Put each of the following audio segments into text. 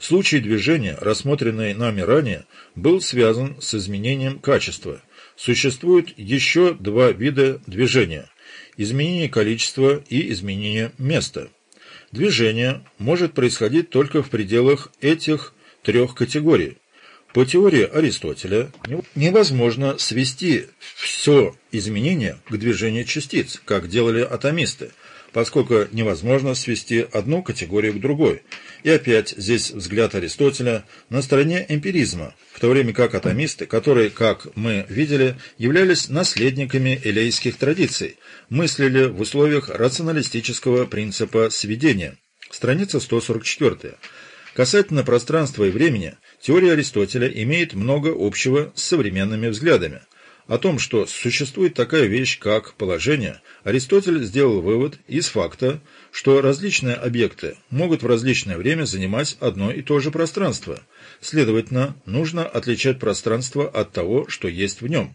Случай движения, рассмотренный нами ранее, был связан с изменением качества. Существует еще два вида движения – изменение количества и изменение места. Движение может происходить только в пределах этих трех категорий. По теории Аристотеля невозможно свести все изменение к движению частиц, как делали атомисты, поскольку невозможно свести одну категорию к другой. И опять здесь взгляд Аристотеля на стороне эмпиризма, в то время как атомисты, которые, как мы видели, являлись наследниками элейских традиций, мыслили в условиях рационалистического принципа сведения. Страница 144. Касательно пространства и времени, теория Аристотеля имеет много общего с современными взглядами. О том, что существует такая вещь, как положение, Аристотель сделал вывод из факта, что различные объекты могут в различное время занимать одно и то же пространство. Следовательно, нужно отличать пространство от того, что есть в нем.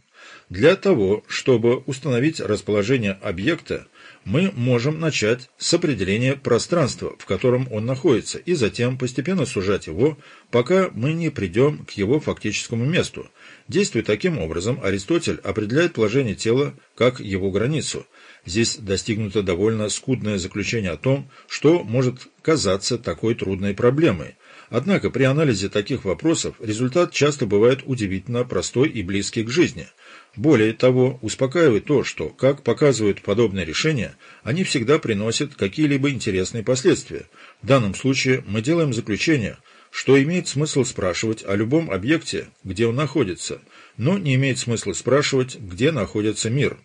Для того, чтобы установить расположение объекта, мы можем начать с определения пространства, в котором он находится, и затем постепенно сужать его, пока мы не придем к его фактическому месту. Действуя таким образом, Аристотель определяет положение тела как его границу. Здесь достигнуто довольно скудное заключение о том, что может казаться такой трудной проблемой. Однако при анализе таких вопросов результат часто бывает удивительно простой и близкий к жизни – более того, успокаивает то, что, как показывают подобные решения, они всегда приносят какие-либо интересные последствия. В данном случае мы делаем заключение, что имеет смысл спрашивать о любом объекте, где он находится, но не имеет смысла спрашивать, где находится мир.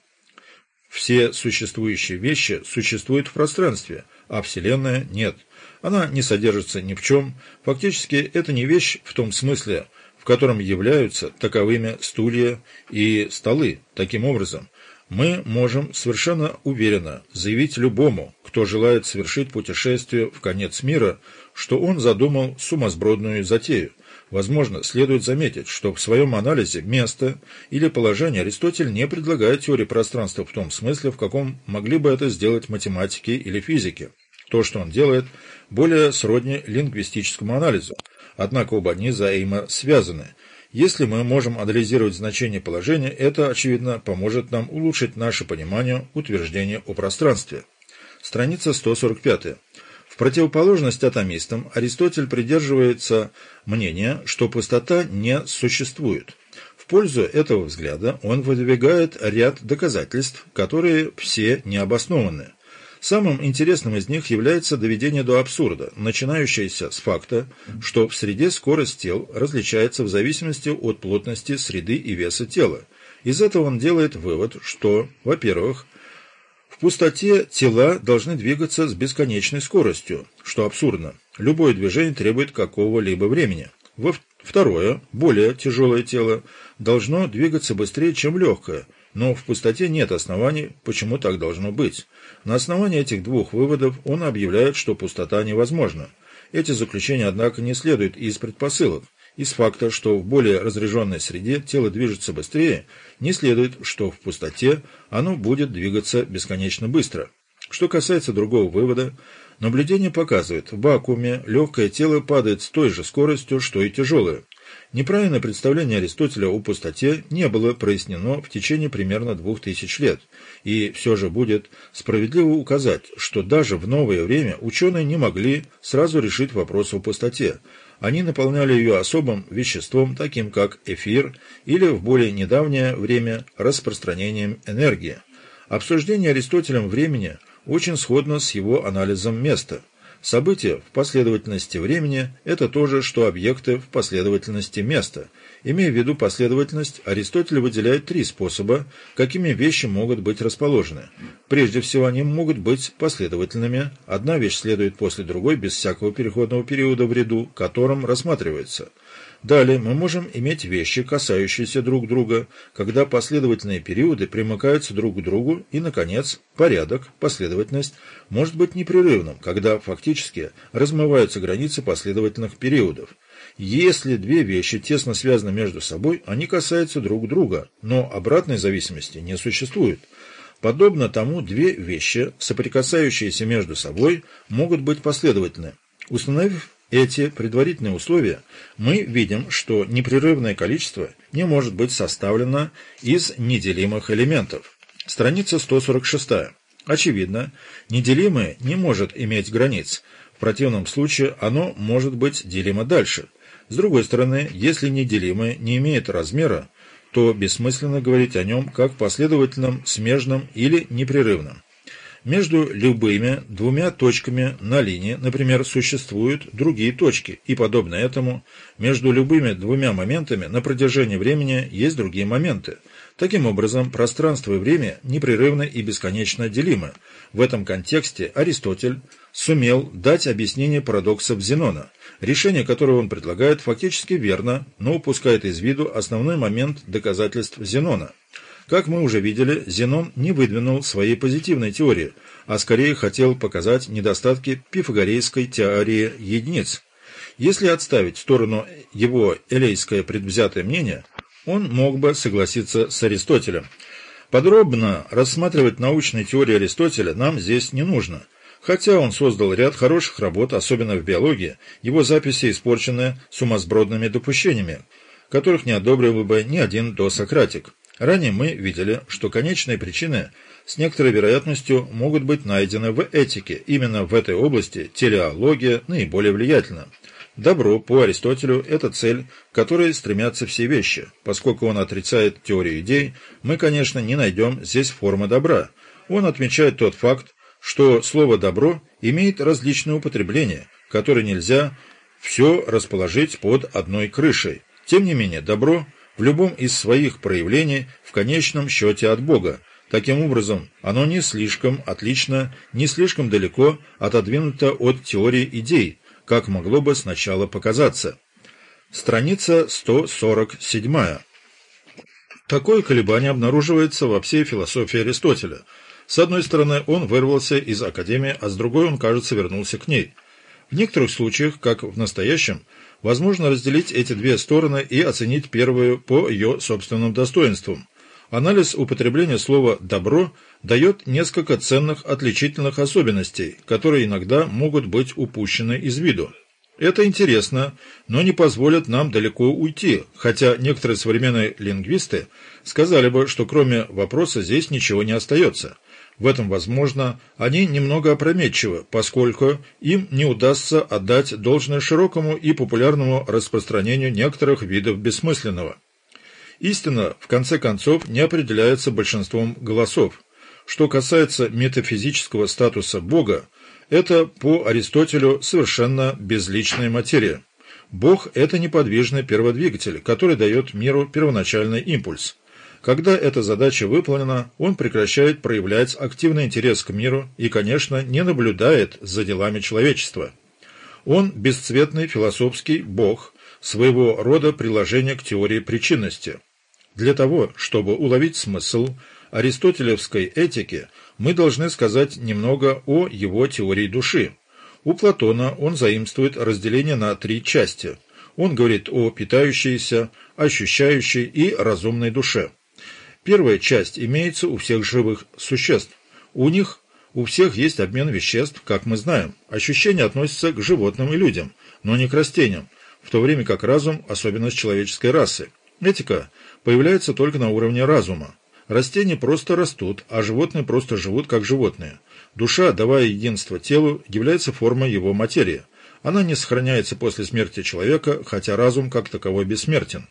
Все существующие вещи существуют в пространстве, а Вселенная нет. Она не содержится ни в чем. Фактически, это не вещь в том смысле, в котором являются таковыми стулья и столы. Таким образом, мы можем совершенно уверенно заявить любому, кто желает совершить путешествие в конец мира, что он задумал сумасбродную затею. Возможно, следует заметить, что в своем анализе места или положения Аристотель не предлагает теории пространства в том смысле, в каком могли бы это сделать математики или физики. То, что он делает, более сродни лингвистическому анализу. Однако оба они взаимосвязаны. Если мы можем анализировать значение положения, это, очевидно, поможет нам улучшить наше понимание утверждения о пространстве. Страница 145. В противоположность атомистам Аристотель придерживается мнения, что пустота не существует. В пользу этого взгляда он выдвигает ряд доказательств, которые все необоснованны. Самым интересным из них является доведение до абсурда, начинающееся с факта, что в среде скорость тел различается в зависимости от плотности среды и веса тела. Из этого он делает вывод, что, во-первых, в пустоте тела должны двигаться с бесконечной скоростью, что абсурдно. Любое движение требует какого-либо времени. Во второе, более тяжелое тело должно двигаться быстрее, чем легкое – но в пустоте нет оснований, почему так должно быть. На основании этих двух выводов он объявляет, что пустота невозможна. Эти заключения, однако, не следуют из предпосылок. Из факта, что в более разряженной среде тело движется быстрее, не следует, что в пустоте оно будет двигаться бесконечно быстро. Что касается другого вывода, наблюдение показывает, в вакууме легкое тело падает с той же скоростью, что и тяжелое. Неправильное представление Аристотеля о пустоте не было прояснено в течение примерно двух тысяч лет, и все же будет справедливо указать, что даже в новое время ученые не могли сразу решить вопрос о пустоте. Они наполняли ее особым веществом, таким как эфир, или в более недавнее время распространением энергии. Обсуждение Аристотелем времени очень сходно с его анализом места – События в последовательности времени – это то же, что объекты в последовательности места. Имея в виду последовательность, Аристотель выделяет три способа, какими вещи могут быть расположены. Прежде всего, они могут быть последовательными. Одна вещь следует после другой без всякого переходного периода в ряду, которым рассматривается – Далее мы можем иметь вещи, касающиеся друг друга, когда последовательные периоды примыкаются друг к другу, и, наконец, порядок, последовательность может быть непрерывным, когда фактически размываются границы последовательных периодов. Если две вещи тесно связаны между собой, они касаются друг друга, но обратной зависимости не существует. Подобно тому, две вещи, соприкасающиеся между собой, могут быть последовательны. Установив эти предварительные условия, мы видим, что непрерывное количество не может быть составлено из неделимых элементов. Страница 146. Очевидно, неделимое не может иметь границ, в противном случае оно может быть делимо дальше. С другой стороны, если неделимое не имеет размера, то бессмысленно говорить о нем как последовательном, смежном или непрерывном. Между любыми двумя точками на линии, например, существуют другие точки, и, подобно этому, между любыми двумя моментами на протяжении времени есть другие моменты. Таким образом, пространство и время непрерывно и бесконечно делимы. В этом контексте Аристотель сумел дать объяснение парадоксов Зенона, решение которого он предлагает фактически верно, но упускает из виду основной момент доказательств Зенона – как мы уже видели, Зенон не выдвинул своей позитивной теории, а скорее хотел показать недостатки пифагорейской теории единиц. Если отставить в сторону его элейское предвзятое мнение, он мог бы согласиться с Аристотелем. Подробно рассматривать научные теории Аристотеля нам здесь не нужно. Хотя он создал ряд хороших работ, особенно в биологии, его записи испорчены сумасбродными допущениями, которых не одобрил бы ни один досократик. Ранее мы видели, что конечные причины с некоторой вероятностью могут быть найдены в этике. Именно в этой области телеология наиболее влиятельна. Добро по Аристотелю – это цель, к которой стремятся все вещи. Поскольку он отрицает теорию идей, мы, конечно, не найдем здесь формы добра. Он отмечает тот факт, что слово «добро» имеет различные употребления, которые нельзя все расположить под одной крышей. Тем не менее, добро – в любом из своих проявлений в конечном счете от Бога. Таким образом, оно не слишком отлично, не слишком далеко отодвинуто от теории идей, как могло бы сначала показаться. Страница 147. Такое колебание обнаруживается во всей философии Аристотеля. С одной стороны, он вырвался из Академии, а с другой он, кажется, вернулся к ней. В некоторых случаях, как в настоящем, Возможно разделить эти две стороны и оценить первую по ее собственным достоинствам. Анализ употребления слова «добро» дает несколько ценных отличительных особенностей, которые иногда могут быть упущены из виду. Это интересно, но не позволит нам далеко уйти, хотя некоторые современные лингвисты сказали бы, что кроме вопроса здесь ничего не остается – в этом, возможно, они немного опрометчивы, поскольку им не удастся отдать должное широкому и популярному распространению некоторых видов бессмысленного. Истина, в конце концов, не определяется большинством голосов. Что касается метафизического статуса Бога, это по Аристотелю совершенно безличная материя. Бог – это неподвижный перводвигатель, который дает миру первоначальный импульс. Когда эта задача выполнена, он прекращает проявлять активный интерес к миру и, конечно, не наблюдает за делами человечества. Он бесцветный философский бог, своего рода приложение к теории причинности. Для того, чтобы уловить смысл аристотелевской этики, мы должны сказать немного о его теории души. У Платона он заимствует разделение на три части. Он говорит о питающейся, ощущающей и разумной душе. Первая часть имеется у всех живых существ. У них у всех есть обмен веществ, как мы знаем. Ощущения относятся к животным и людям, но не к растениям, в то время как разум – особенность человеческой расы. Этика появляется только на уровне разума. Растения просто растут, а животные просто живут как животные. Душа, давая единство телу, является формой его материи. Она не сохраняется после смерти человека, хотя разум как таковой бессмертен.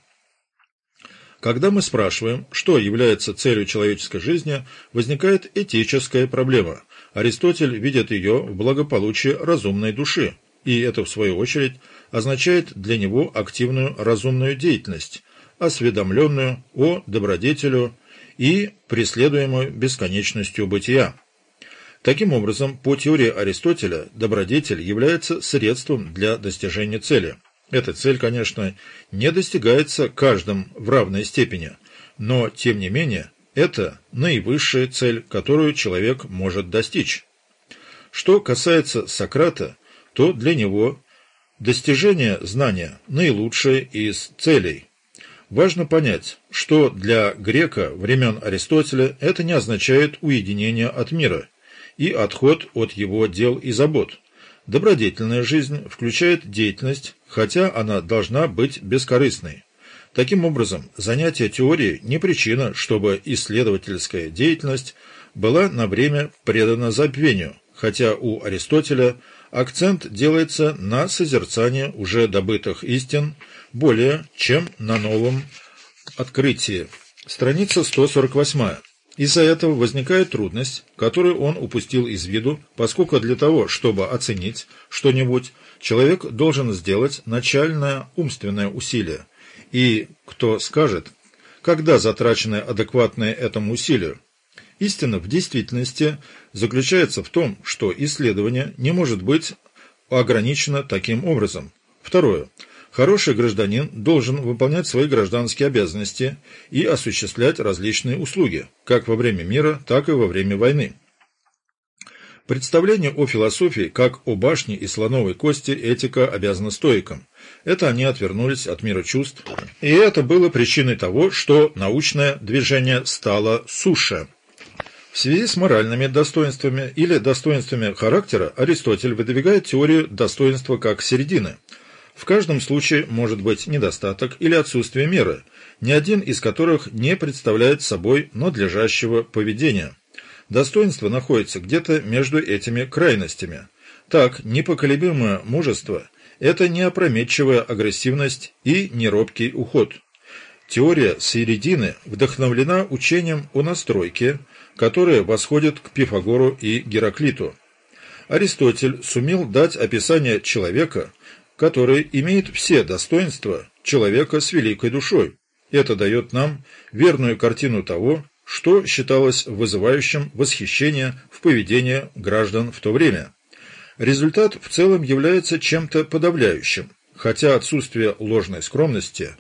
Когда мы спрашиваем, что является целью человеческой жизни, возникает этическая проблема. Аристотель видит ее в благополучии разумной души, и это, в свою очередь, означает для него активную разумную деятельность, осведомленную о добродетелю и преследуемую бесконечностью бытия. Таким образом, по теории Аристотеля, добродетель является средством для достижения цели – эта цель, конечно, не достигается каждым в равной степени, но, тем не менее, это наивысшая цель, которую человек может достичь. Что касается Сократа, то для него достижение знания – наилучшее из целей. Важно понять, что для грека времен Аристотеля это не означает уединение от мира и отход от его дел и забот. Добродетельная жизнь включает деятельность, хотя она должна быть бескорыстной. Таким образом, занятие теорией не причина, чтобы исследовательская деятельность была на время предана забвению, хотя у Аристотеля акцент делается на созерцание уже добытых истин более, чем на новом открытии. Страница 148. Из-за этого возникает трудность, которую он упустил из виду, поскольку для того, чтобы оценить что-нибудь, человек должен сделать начальное умственное усилие. И кто скажет, когда затрачено адекватное этому усилию? Истина в действительности заключается в том, что исследование не может быть ограничено таким образом. Второе. Хороший гражданин должен выполнять свои гражданские обязанности и осуществлять различные услуги, как во время мира, так и во время войны. Представление о философии, как о башне и слоновой кости, этика обязана стоикам. Это они отвернулись от мира чувств, и это было причиной того, что научное движение стало суше. В связи с моральными достоинствами или достоинствами характера Аристотель выдвигает теорию достоинства как середины – в каждом случае может быть недостаток или отсутствие меры, ни один из которых не представляет собой надлежащего поведения. Достоинство находится где-то между этими крайностями. Так, непоколебимое мужество – это не опрометчивая агрессивность и не робкий уход. Теория середины вдохновлена учением о настройке, которое восходит к Пифагору и Гераклиту. Аристотель сумел дать описание человека, который имеет все достоинства человека с великой душой. Это дает нам верную картину того, что считалось вызывающим восхищение в поведении граждан в то время. Результат в целом является чем-то подавляющим, хотя отсутствие ложной скромности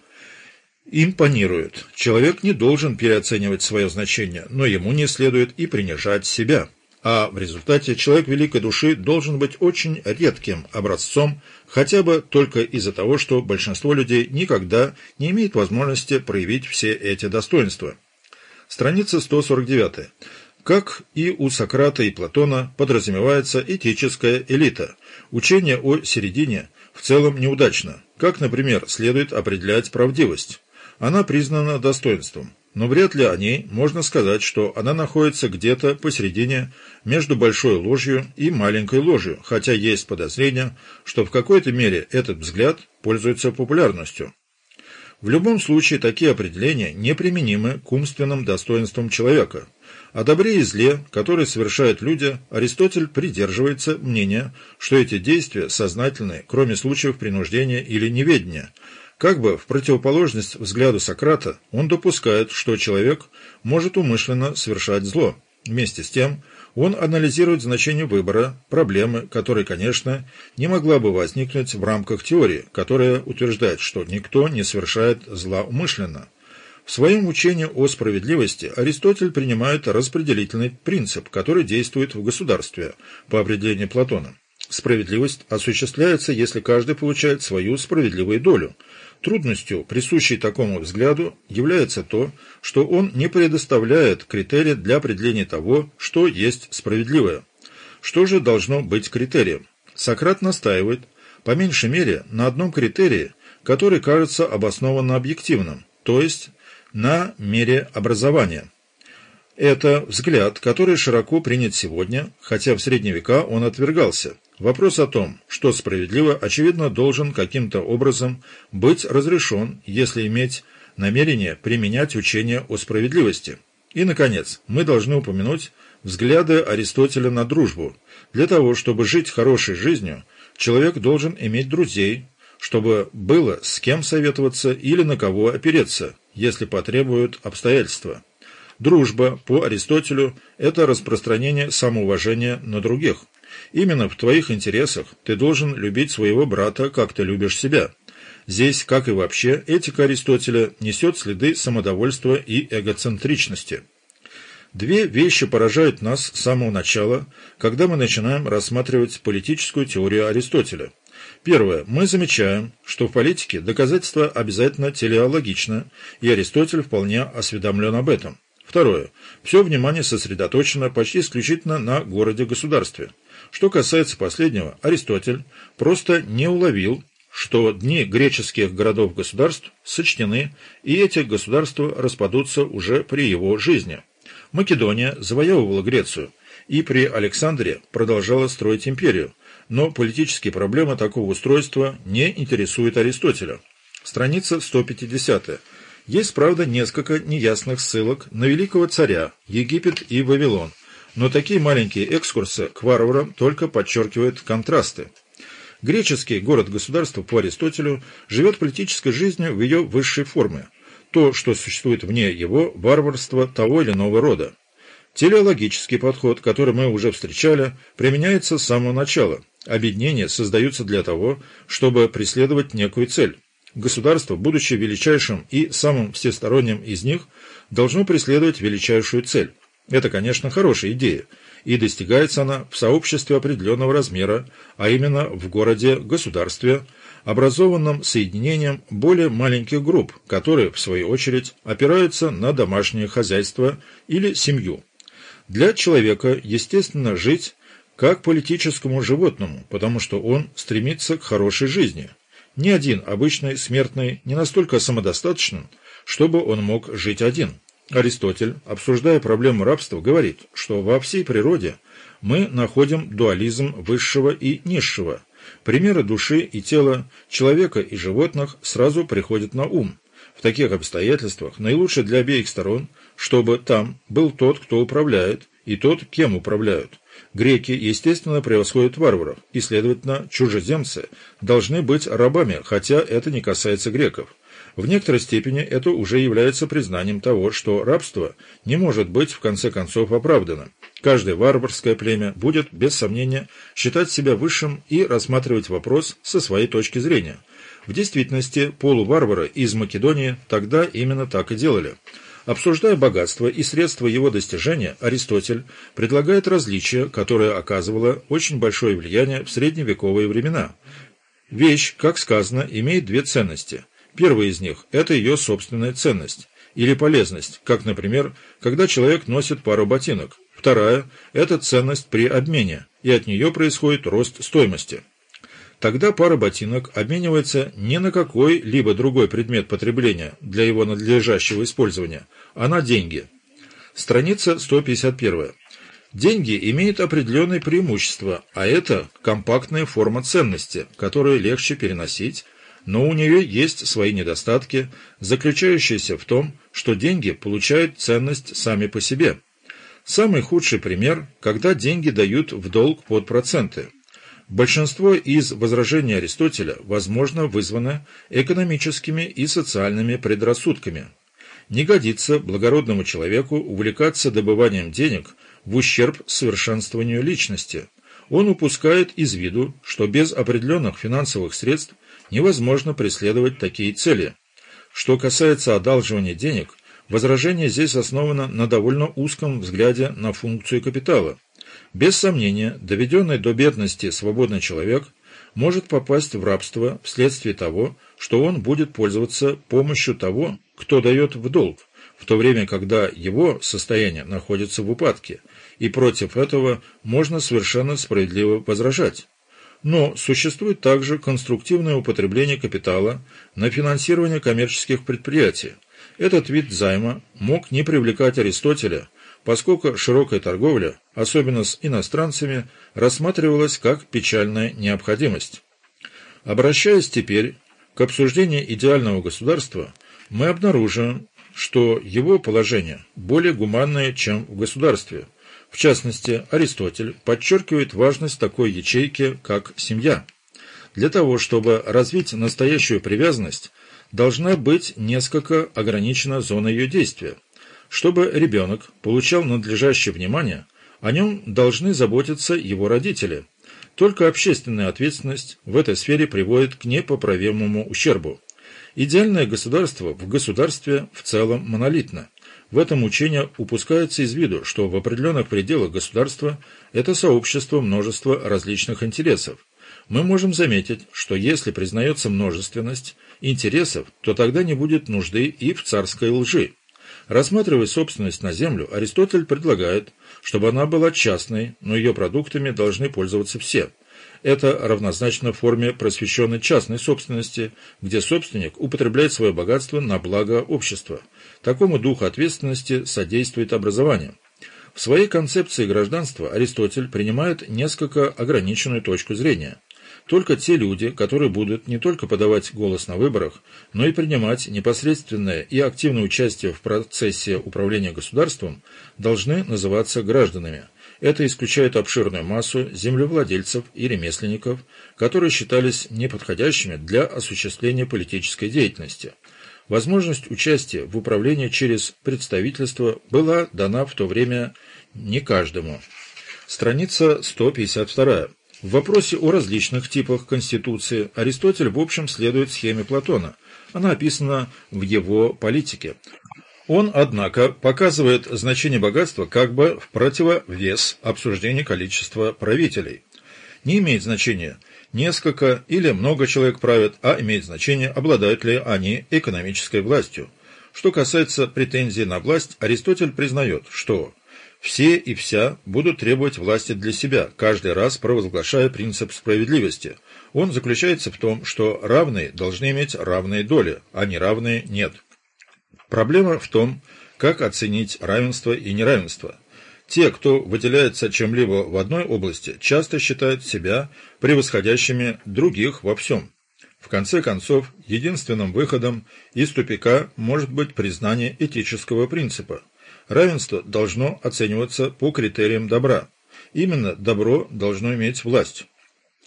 импонирует. Человек не должен переоценивать свое значение, но ему не следует и принижать себя а в результате человек великой души должен быть очень редким образцом, хотя бы только из-за того, что большинство людей никогда не имеет возможности проявить все эти достоинства. Страница 149. Как и у Сократа и Платона подразумевается этическая элита. Учение о середине в целом неудачно. Как, например, следует определять правдивость. Она признана достоинством но вряд ли о ней можно сказать, что она находится где-то посередине между большой ложью и маленькой ложью, хотя есть подозрение, что в какой-то мере этот взгляд пользуется популярностью. В любом случае, такие определения неприменимы к умственным достоинствам человека. О добре и зле, которые совершают люди, Аристотель придерживается мнения, что эти действия сознательны, кроме случаев принуждения или неведения – как бы в противоположность взгляду Сократа, он допускает, что человек может умышленно совершать зло. Вместе с тем, он анализирует значение выбора, проблемы, которая, конечно, не могла бы возникнуть в рамках теории, которая утверждает, что никто не совершает зла умышленно. В своем учении о справедливости Аристотель принимает распределительный принцип, который действует в государстве, по определению Платона. Справедливость осуществляется, если каждый получает свою справедливую долю – Трудностью, присущей такому взгляду, является то, что он не предоставляет критерия для определения того, что есть справедливое. Что же должно быть критерием? Сократ настаивает, по меньшей мере, на одном критерии, который кажется обоснованно объективным, то есть на мере образования. Это взгляд, который широко принят сегодня, хотя в средние века он отвергался – Вопрос о том, что справедливо, очевидно, должен каким-то образом быть разрешен, если иметь намерение применять учение о справедливости. И, наконец, мы должны упомянуть взгляды Аристотеля на дружбу. Для того, чтобы жить хорошей жизнью, человек должен иметь друзей, чтобы было с кем советоваться или на кого опереться, если потребуют обстоятельства. Дружба, по Аристотелю, это распространение самоуважения на других – Именно в твоих интересах ты должен любить своего брата, как ты любишь себя. Здесь, как и вообще, этика Аристотеля несет следы самодовольства и эгоцентричности. Две вещи поражают нас с самого начала, когда мы начинаем рассматривать политическую теорию Аристотеля. Первое. Мы замечаем, что в политике доказательство обязательно телеологично, и Аристотель вполне осведомлен об этом. Второе. Все внимание сосредоточено почти исключительно на городе-государстве. Что касается последнего, Аристотель просто не уловил, что дни греческих городов-государств сочтены, и эти государства распадутся уже при его жизни. Македония завоевывала Грецию и при Александре продолжала строить империю, но политические проблемы такого устройства не интересуют Аристотеля. Страница 150. Есть, правда, несколько неясных ссылок на великого царя, Египет и Вавилон, но такие маленькие экскурсы к варварам только подчеркивают контрасты. Греческий город-государство по Аристотелю живет политической жизнью в ее высшей форме. То, что существует вне его, варварство того или иного рода. Телеологический подход, который мы уже встречали, применяется с самого начала. Объединения создаются для того, чтобы преследовать некую цель. Государство, будучи величайшим и самым всесторонним из них, должно преследовать величайшую цель. Это, конечно, хорошая идея, и достигается она в сообществе определенного размера, а именно в городе-государстве, образованном соединением более маленьких групп, которые, в свою очередь, опираются на домашнее хозяйство или семью. Для человека, естественно, жить как политическому животному, потому что он стремится к хорошей жизни. Ни один обычный смертный не настолько самодостаточен, чтобы он мог жить один. Аристотель, обсуждая проблему рабства, говорит, что во всей природе мы находим дуализм высшего и низшего. Примеры души и тела, человека и животных сразу приходят на ум. В таких обстоятельствах наилучше для обеих сторон, чтобы там был тот, кто управляет, и тот, кем управляют. Греки, естественно, превосходят варваров, и, следовательно, чужеземцы должны быть рабами, хотя это не касается греков. В некоторой степени это уже является признанием того, что рабство не может быть в конце концов оправдано. Каждое варварское племя будет, без сомнения, считать себя высшим и рассматривать вопрос со своей точки зрения. В действительности, полуварвары из Македонии тогда именно так и делали. Обсуждая богатство и средства его достижения, Аристотель предлагает различие, которое оказывало очень большое влияние в средневековые времена. Вещь, как сказано, имеет две ценности – Первая из них – это ее собственная ценность или полезность, как, например, когда человек носит пару ботинок. Вторая – это ценность при обмене, и от нее происходит рост стоимости. Тогда пара ботинок обменивается не на какой-либо другой предмет потребления для его надлежащего использования, а на деньги. Страница 151. Деньги имеют определенные преимущества, а это компактная форма ценности, которую легче переносить, но у нее есть свои недостатки, заключающиеся в том, что деньги получают ценность сами по себе. Самый худший пример, когда деньги дают в долг под проценты. Большинство из возражений Аристотеля, возможно, вызвано экономическими и социальными предрассудками. Не годится благородному человеку увлекаться добыванием денег в ущерб совершенствованию личности. Он упускает из виду, что без определенных финансовых средств невозможно преследовать такие цели. Что касается одалживания денег, возражение здесь основано на довольно узком взгляде на функцию капитала. Без сомнения, доведенный до бедности свободный человек может попасть в рабство вследствие того, что он будет пользоваться помощью того, кто дает в долг, в то время, когда его состояние находится в упадке, и против этого можно совершенно справедливо возражать. Но существует также конструктивное употребление капитала на финансирование коммерческих предприятий. Этот вид займа мог не привлекать Аристотеля, поскольку широкая торговля, особенно с иностранцами, рассматривалась как печальная необходимость. Обращаясь теперь к обсуждению идеального государства, мы обнаруживаем, что его положение более гуманное, чем в государстве – в частности, Аристотель подчеркивает важность такой ячейки, как семья. Для того, чтобы развить настоящую привязанность, должна быть несколько ограничена зона ее действия. Чтобы ребенок получал надлежащее внимание, о нем должны заботиться его родители. Только общественная ответственность в этой сфере приводит к непоправимому ущербу. Идеальное государство в государстве в целом монолитно. В этом учении упускается из виду, что в определенных пределах государства это сообщество множества различных интересов. Мы можем заметить, что если признается множественность интересов, то тогда не будет нужды и в царской лжи. Рассматривая собственность на землю, Аристотель предлагает, чтобы она была частной, но ее продуктами должны пользоваться все. Это равнозначно форме просвещенной частной собственности, где собственник употребляет свое богатство на благо общества. Такому духу ответственности содействует образование. В своей концепции гражданства Аристотель принимает несколько ограниченную точку зрения. Только те люди, которые будут не только подавать голос на выборах, но и принимать непосредственное и активное участие в процессе управления государством, должны называться гражданами. Это исключает обширную массу землевладельцев и ремесленников, которые считались неподходящими для осуществления политической деятельности. Возможность участия в управлении через представительство была дана в то время не каждому. Страница 152. В вопросе о различных типах Конституции Аристотель в общем следует схеме Платона. Она описана в его политике. Он, однако, показывает значение богатства как бы в противовес обсуждению количества правителей. Не имеет значения, несколько или много человек правят, а имеет значение, обладают ли они экономической властью. Что касается претензий на власть, Аристотель признает, что все и вся будут требовать власти для себя, каждый раз провозглашая принцип справедливости. Он заключается в том, что равные должны иметь равные доли, а неравные – нет. Проблема в том, как оценить равенство и неравенство. Те, кто выделяется чем-либо в одной области, часто считают себя превосходящими других во всем. В конце концов, единственным выходом из тупика может быть признание этического принципа. Равенство должно оцениваться по критериям добра. Именно добро должно иметь власть.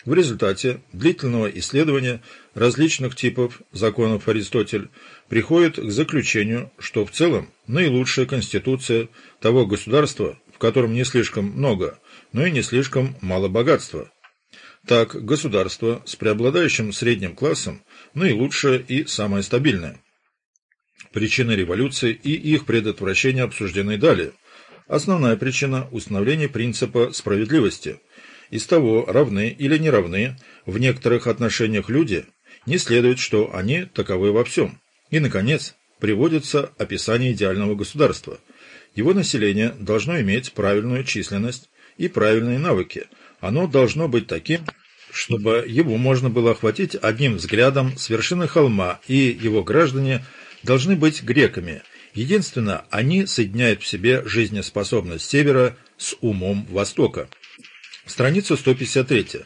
В результате длительного исследования различных типов законов Аристотель приходит к заключению, что в целом наилучшая конституция того государства, в котором не слишком много, но и не слишком мало богатства. Так, государство с преобладающим средним классом наилучшее и самое стабильное. Причины революции и их предотвращения обсуждены далее. Основная причина – установление принципа справедливости. Из того, равны или не равны в некоторых отношениях люди, не следует, что они таковы во всем. И, наконец, приводится описание идеального государства. Его население должно иметь правильную численность и правильные навыки. Оно должно быть таким, чтобы его можно было охватить одним взглядом с вершины холма, и его граждане – должны быть греками. Единственно, они соединяют в себе жизнеспособность Севера с умом Востока. Страница 153.